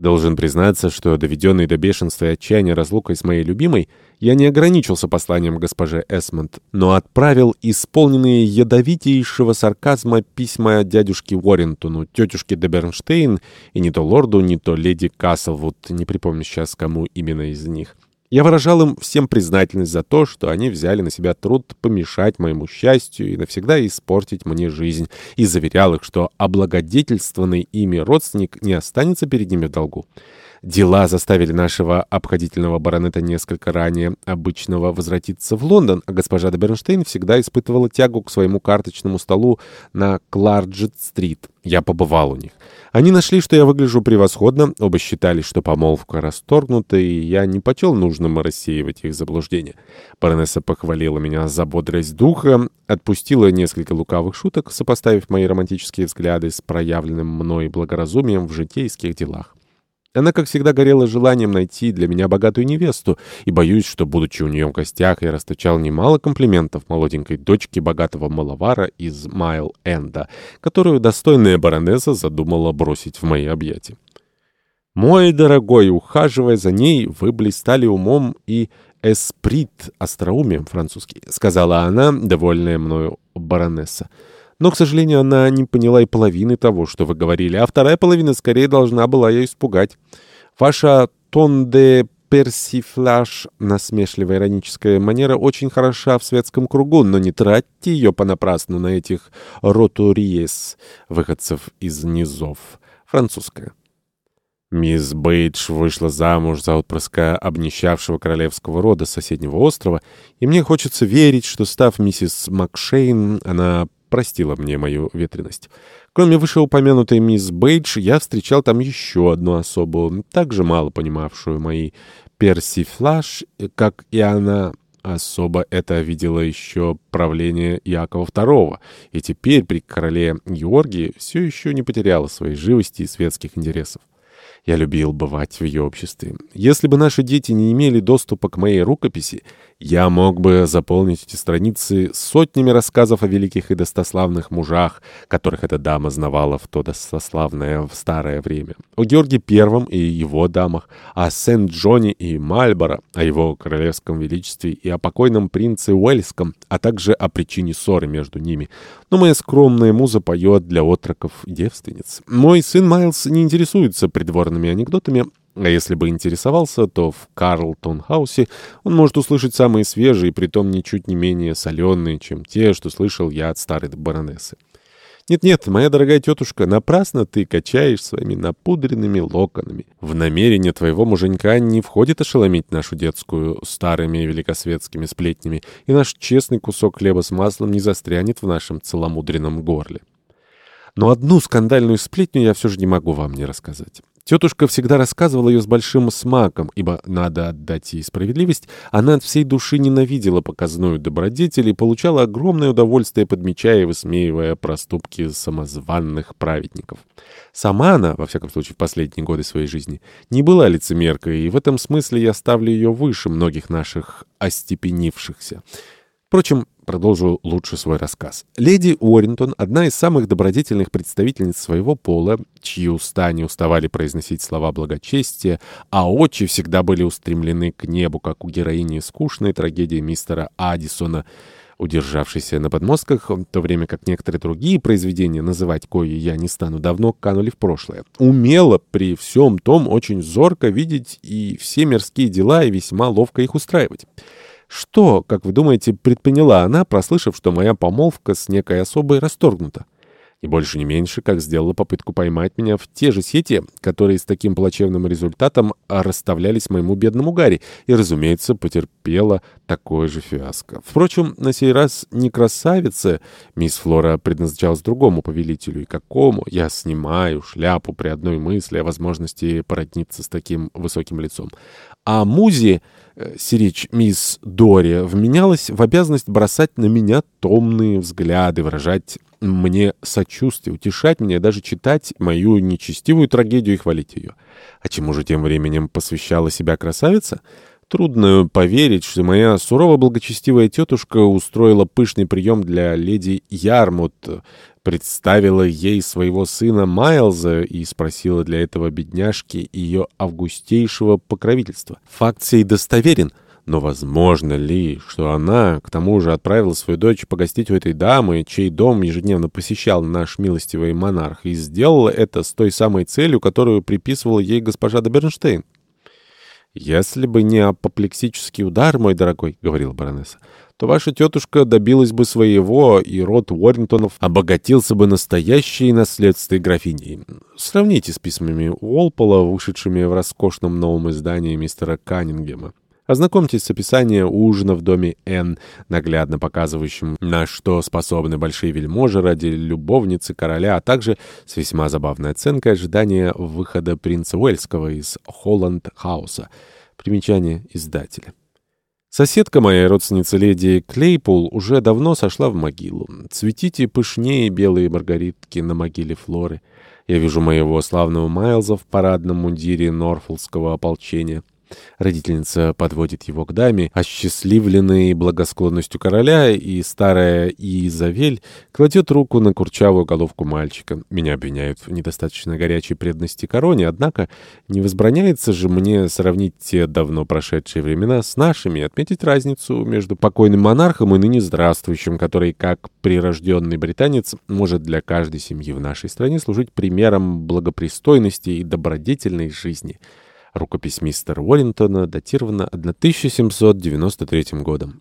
Должен признаться, что, доведенный до бешенства и отчаяния разлукой с моей любимой, я не ограничился посланием госпоже Эсмонд, но отправил исполненные ядовитейшего сарказма письма дядюшке Уоррентону, тетюшке де Бернштейн и не то лорду, не то леди Каслвуд, не припомню сейчас, кому именно из них. Я выражал им всем признательность за то, что они взяли на себя труд помешать моему счастью и навсегда испортить мне жизнь, и заверял их, что облагодетельствованный ими родственник не останется перед ними в долгу. Дела заставили нашего обходительного баронета несколько ранее обычного возвратиться в Лондон, а госпожа де Бернштейн всегда испытывала тягу к своему карточному столу на Кларджет-стрит. Я побывал у них. Они нашли, что я выгляжу превосходно, оба считали, что помолвка расторгнута, и я не почел нужным рассеивать их заблуждения. Баронесса похвалила меня за бодрость духа, отпустила несколько лукавых шуток, сопоставив мои романтические взгляды с проявленным мной благоразумием в житейских делах. Она, как всегда, горела желанием найти для меня богатую невесту, и боюсь, что, будучи у нее в гостях, я расточал немало комплиментов молоденькой дочке богатого маловара из Майл-Энда, которую достойная баронесса задумала бросить в мои объятия. «Мой дорогой, ухаживая за ней, вы блистали умом и эсприт, остроумием французский», — сказала она, довольная мною баронесса. Но, к сожалению, она не поняла и половины того, что вы говорили, а вторая половина скорее должна была ее испугать. Ваша тон де персифлаж, насмешливая ироническая манера, очень хороша в светском кругу, но не тратьте ее понапрасну на этих ротуриес, выходцев из низов. Французская. Мисс Бейдж вышла замуж за отпрыска обнищавшего королевского рода соседнего острова, и мне хочется верить, что, став миссис Макшейн, она простила мне мою ветренность. Кроме вышеупомянутой мисс Бейдж, я встречал там еще одну особу, также мало понимавшую мои персифлаж, как и она особо это видела еще правление Якова II, и теперь при короле Георгии все еще не потеряла своей живости и светских интересов. Я любил бывать в ее обществе. Если бы наши дети не имели доступа к моей рукописи, я мог бы заполнить эти страницы сотнями рассказов о великих и достославных мужах, которых эта дама знавала в то достославное в старое время. О Георгии Первом и его дамах, о Сент-Джоне и Мальборо, о его королевском величестве и о покойном принце Уэльском, а также о причине ссоры между ними. Но моя скромная муза поет для отроков девственниц. Мой сын Майлз не интересуется придворными анекдотами, а если бы интересовался, то в Карлтон-хаусе он может услышать самые свежие, притом ничуть не менее соленые, чем те, что слышал я от старой баронессы. Нет-нет, моя дорогая тетушка, напрасно ты качаешь своими напудренными локонами. В намерение твоего муженька не входит ошеломить нашу детскую старыми великосветскими сплетнями, и наш честный кусок хлеба с маслом не застрянет в нашем целомудренном горле. Но одну скандальную сплетню я все же не могу вам не рассказать. Тетушка всегда рассказывала ее с большим смаком, ибо, надо отдать ей справедливость, она от всей души ненавидела показную добродетель и получала огромное удовольствие, подмечая и высмеивая проступки самозванных праведников. Сама она, во всяком случае в последние годы своей жизни, не была лицемеркой, и в этом смысле я ставлю ее выше многих наших остепенившихся. Впрочем, продолжу лучше свой рассказ. Леди Уоррингтон, одна из самых добродетельных представительниц своего пола, чьи уста не уставали произносить слова благочестия, а очи всегда были устремлены к небу, как у героини скучной трагедии мистера Аддисона, удержавшейся на подмостках, в то время как некоторые другие произведения, называть кои я не стану, давно канули в прошлое. Умела при всем том очень зорко видеть и все мирские дела и весьма ловко их устраивать. Что, как вы думаете, предприняла она, прослышав, что моя помолвка с некой особой расторгнута? И больше не меньше, как сделала попытку поймать меня в те же сети, которые с таким плачевным результатом расставлялись моему бедному Гарри, и, разумеется, потерпела такое же фиаско. Впрочем, на сей раз не красавица, мисс Флора предназначалась другому повелителю, и какому я снимаю шляпу при одной мысли о возможности породниться с таким высоким лицом. А музе Э, сиречь мисс Дори вменялась в обязанность бросать на меня томные взгляды, выражать мне сочувствие, утешать меня, даже читать мою нечестивую трагедию и хвалить ее. А чему же тем временем посвящала себя красавица? Трудно поверить, что моя сурово благочестивая тетушка устроила пышный прием для леди Ярмут, представила ей своего сына Майлза и спросила для этого бедняжки ее августейшего покровительства. Факт сей достоверен. Но возможно ли, что она, к тому же, отправила свою дочь погостить у этой дамы, чей дом ежедневно посещал наш милостивый монарх, и сделала это с той самой целью, которую приписывала ей госпожа де Бернштейн? «Если бы не апоплексический удар, мой дорогой, — говорила баронесса, — то ваша тетушка добилась бы своего, и род Уоррингтонов обогатился бы настоящей наследствой графиней. Сравните с письмами Уолпола, вышедшими в роскошном новом издании мистера Каннингема. Ознакомьтесь с описанием ужина в доме Н, наглядно показывающим, на что способны большие вельможи ради любовницы короля, а также с весьма забавной оценкой ожидания выхода принца Уэльского из Холланд-хауса. Примечание издателя. Соседка моя, родственница леди Клейпул, уже давно сошла в могилу. Цветите пышнее белые маргаритки на могиле Флоры. Я вижу моего славного Майлза в парадном мундире Норфолского ополчения. Родительница подводит его к даме, осчастливленной благосклонностью короля, и старая Изавель кладет руку на курчавую головку мальчика. Меня обвиняют в недостаточно горячей преданности короне, однако не возбраняется же мне сравнить те давно прошедшие времена с нашими, отметить разницу между покойным монархом и ныне здравствующим, который, как прирожденный британец, может для каждой семьи в нашей стране служить примером благопристойности и добродетельной жизни». Рукопись мистера Уоррингтона датирована 1793 годом.